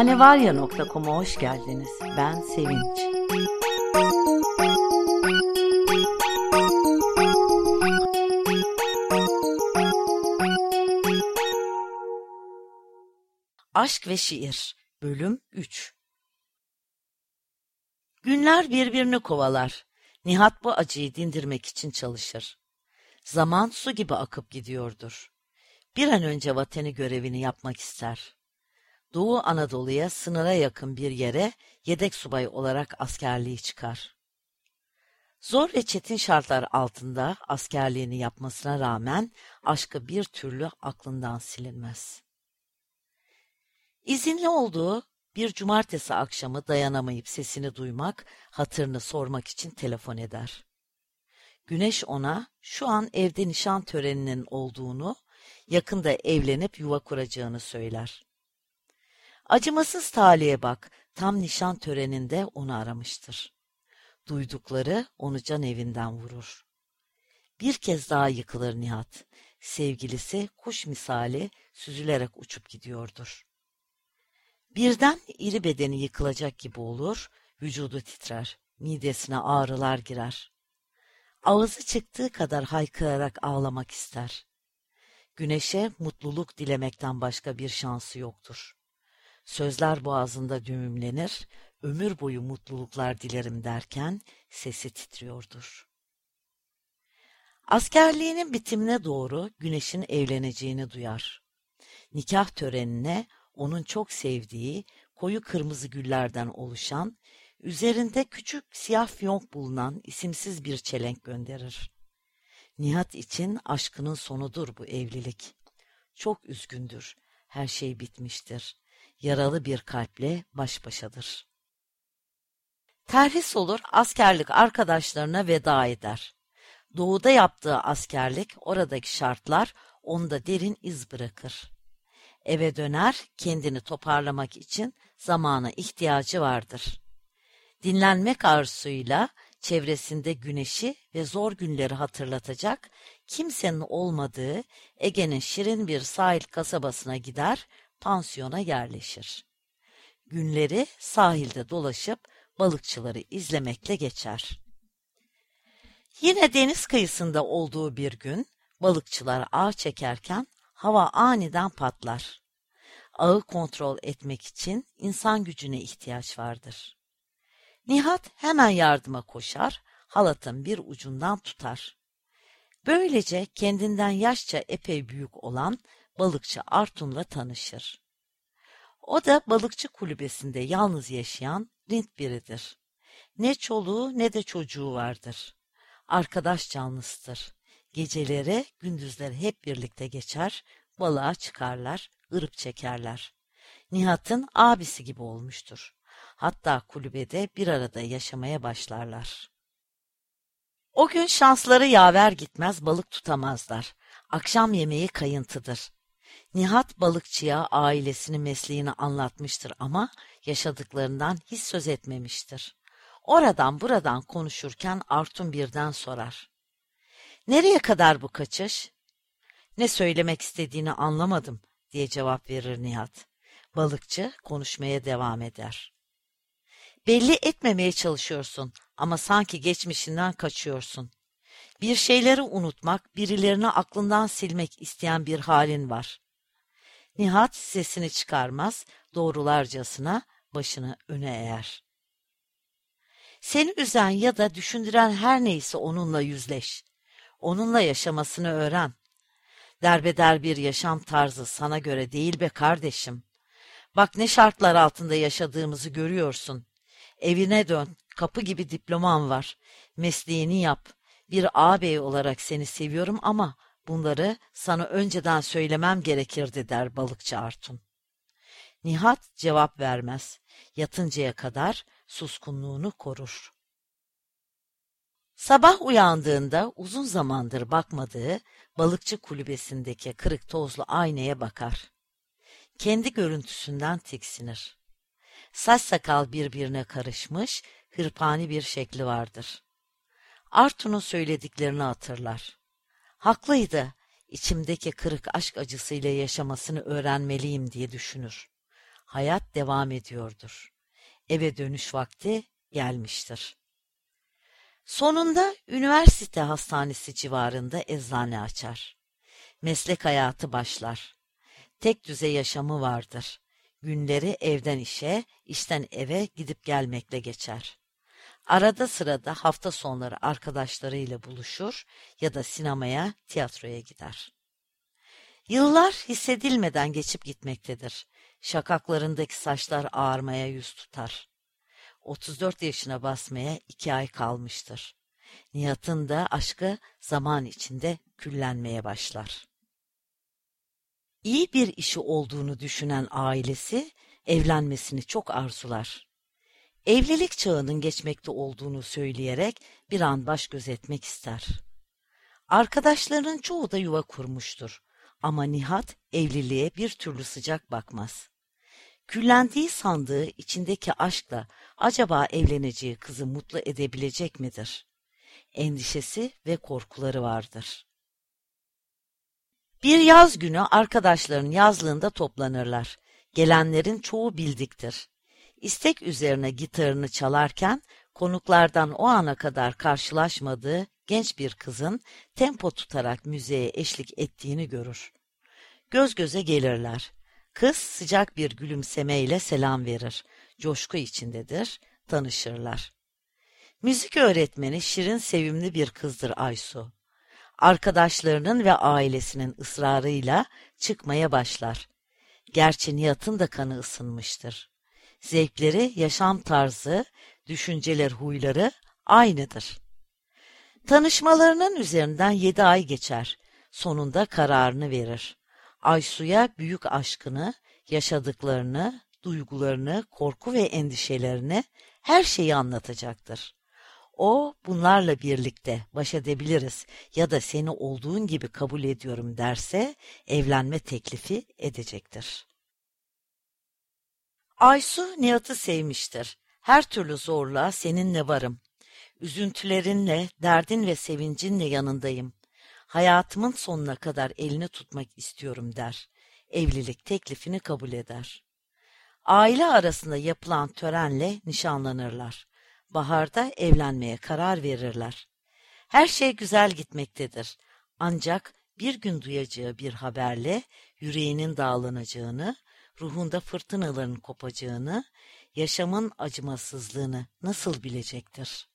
Hanevarya.com'a hoş geldiniz. Ben Sevinç. Aşk ve Şiir Bölüm 3 Günler birbirini kovalar. Nihat bu acıyı dindirmek için çalışır. Zaman su gibi akıp gidiyordur. Bir an önce vatani görevini yapmak ister. Doğu Anadolu'ya sınıra yakın bir yere yedek subay olarak askerliği çıkar. Zor ve çetin şartlar altında askerliğini yapmasına rağmen aşkı bir türlü aklından silinmez. İzinli olduğu bir cumartesi akşamı dayanamayıp sesini duymak, hatırını sormak için telefon eder. Güneş ona şu an evde nişan töreninin olduğunu, yakında evlenip yuva kuracağını söyler. Acımasız talihe bak, tam nişan töreninde onu aramıştır. Duydukları onu can evinden vurur. Bir kez daha yıkılır Nihat. Sevgilisi kuş misali süzülerek uçup gidiyordur. Birden iri bedeni yıkılacak gibi olur, vücudu titrer, midesine ağrılar girer. Ağzı çıktığı kadar haykırarak ağlamak ister. Güneşe mutluluk dilemekten başka bir şansı yoktur. Sözler boğazında düğümlenir, ömür boyu mutluluklar dilerim derken sesi titriyordur. Askerliğinin bitimine doğru güneşin evleneceğini duyar. Nikah törenine onun çok sevdiği koyu kırmızı güllerden oluşan, üzerinde küçük siyah fiyonk bulunan isimsiz bir çelenk gönderir. Nihat için aşkının sonudur bu evlilik. Çok üzgündür, her şey bitmiştir. Yaralı bir kalple baş başadır. Terhis olur, askerlik arkadaşlarına veda eder. Doğuda yaptığı askerlik, oradaki şartlar onda derin iz bırakır. Eve döner, kendini toparlamak için zamana ihtiyacı vardır. Dinlenmek arzusuyla çevresinde güneşi ve zor günleri hatırlatacak kimsenin olmadığı Ege'nin şirin bir sahil kasabasına gider, pansiyona yerleşir. Günleri sahilde dolaşıp balıkçıları izlemekle geçer. Yine deniz kıyısında olduğu bir gün balıkçılar ağ çekerken hava aniden patlar. Ağı kontrol etmek için insan gücüne ihtiyaç vardır. Nihat hemen yardıma koşar, halatın bir ucundan tutar. Böylece kendinden yaşça epey büyük olan balıkçı Artun'la tanışır. O da balıkçı kulübesinde yalnız yaşayan rint biridir. Ne çoluğu ne de çocuğu vardır. Arkadaş canlısıdır. Geceleri, gündüzleri hep birlikte geçer, balığa çıkarlar, ırıp çekerler. Nihat'ın abisi gibi olmuştur. Hatta kulübede bir arada yaşamaya başlarlar. O gün şansları yaver gitmez balık tutamazlar. Akşam yemeği kayıntıdır. Nihat balıkçıya ailesini mesleğini anlatmıştır ama yaşadıklarından hiç söz etmemiştir. Oradan buradan konuşurken Artun birden sorar. Nereye kadar bu kaçış? Ne söylemek istediğini anlamadım diye cevap verir Nihat. Balıkçı konuşmaya devam eder. Belli etmemeye çalışıyorsun ama sanki geçmişinden kaçıyorsun. Bir şeyleri unutmak, birilerini aklından silmek isteyen bir halin var. Nihat sesini çıkarmaz, doğrularcasına başını öne eğer. Seni üzen ya da düşündüren her neyse onunla yüzleş. Onunla yaşamasını öğren. Derbeder bir yaşam tarzı sana göre değil be kardeşim. Bak ne şartlar altında yaşadığımızı görüyorsun. Evine dön, kapı gibi diploman var. Mesleğini yap. Bir ağabey olarak seni seviyorum ama bunları sana önceden söylemem gerekirdi der balıkçı Artun. Nihat cevap vermez. Yatıncaya kadar suskunluğunu korur. Sabah uyandığında uzun zamandır bakmadığı balıkçı kulübesindeki kırık tozlu aynaya bakar. Kendi görüntüsünden tiksinir. Saç sakal birbirine karışmış, hırpani bir şekli vardır. Artun'un söylediklerini hatırlar. Haklıydı, içimdeki kırık aşk acısıyla yaşamasını öğrenmeliyim diye düşünür. hayat devam ediyordur. Eve dönüş vakti gelmiştir. Sonunda üniversite hastanesi civarında eczane açar. Meslek hayatı başlar. Tek düze yaşamı vardır. Günleri evden işe, işten eve gidip gelmekle geçer. Arada sırada hafta sonları arkadaşlarıyla buluşur ya da sinemaya, tiyatroya gider. Yıllar hissedilmeden geçip gitmektedir. Şakaklarındaki saçlar ağarmaya yüz tutar. 34 yaşına basmaya iki ay kalmıştır. Nihat'ın da aşkı zaman içinde küllenmeye başlar. İyi bir işi olduğunu düşünen ailesi evlenmesini çok arzular. Evlilik çağının geçmekte olduğunu söyleyerek bir an baş gözetmek ister. Arkadaşlarının çoğu da yuva kurmuştur. Ama Nihat evliliğe bir türlü sıcak bakmaz. Küllendiği sandığı içindeki aşkla acaba evleneceği kızı mutlu edebilecek midir? Endişesi ve korkuları vardır. Bir yaz günü arkadaşların yazlığında toplanırlar. Gelenlerin çoğu bildiktir. İstek üzerine gitarını çalarken konuklardan o ana kadar karşılaşmadığı genç bir kızın tempo tutarak müziğe eşlik ettiğini görür. Göz göze gelirler. Kız sıcak bir gülümsemeyle selam verir. Coşku içindedir, tanışırlar. Müzik öğretmeni şirin sevimli bir kızdır Aysu. Arkadaşlarının ve ailesinin ısrarıyla çıkmaya başlar. Gerçi Nihat'ın da kanı ısınmıştır. Zevkleri, yaşam tarzı, düşünceler, huyları aynıdır. Tanışmalarının üzerinden yedi ay geçer. Sonunda kararını verir. Aysu'ya büyük aşkını, yaşadıklarını, duygularını, korku ve endişelerini, her şeyi anlatacaktır. O bunlarla birlikte baş edebiliriz ya da seni olduğun gibi kabul ediyorum derse evlenme teklifi edecektir. Aysu Nihat'ı sevmiştir. Her türlü zorluğa seninle varım. Üzüntülerinle, derdin ve sevincinle yanındayım. Hayatımın sonuna kadar elini tutmak istiyorum der. Evlilik teklifini kabul eder. Aile arasında yapılan törenle nişanlanırlar. Baharda evlenmeye karar verirler. Her şey güzel gitmektedir. Ancak bir gün duyacağı bir haberle yüreğinin dağlanacağını, ruhunda fırtınaların kopacağını, yaşamın acımasızlığını nasıl bilecektir?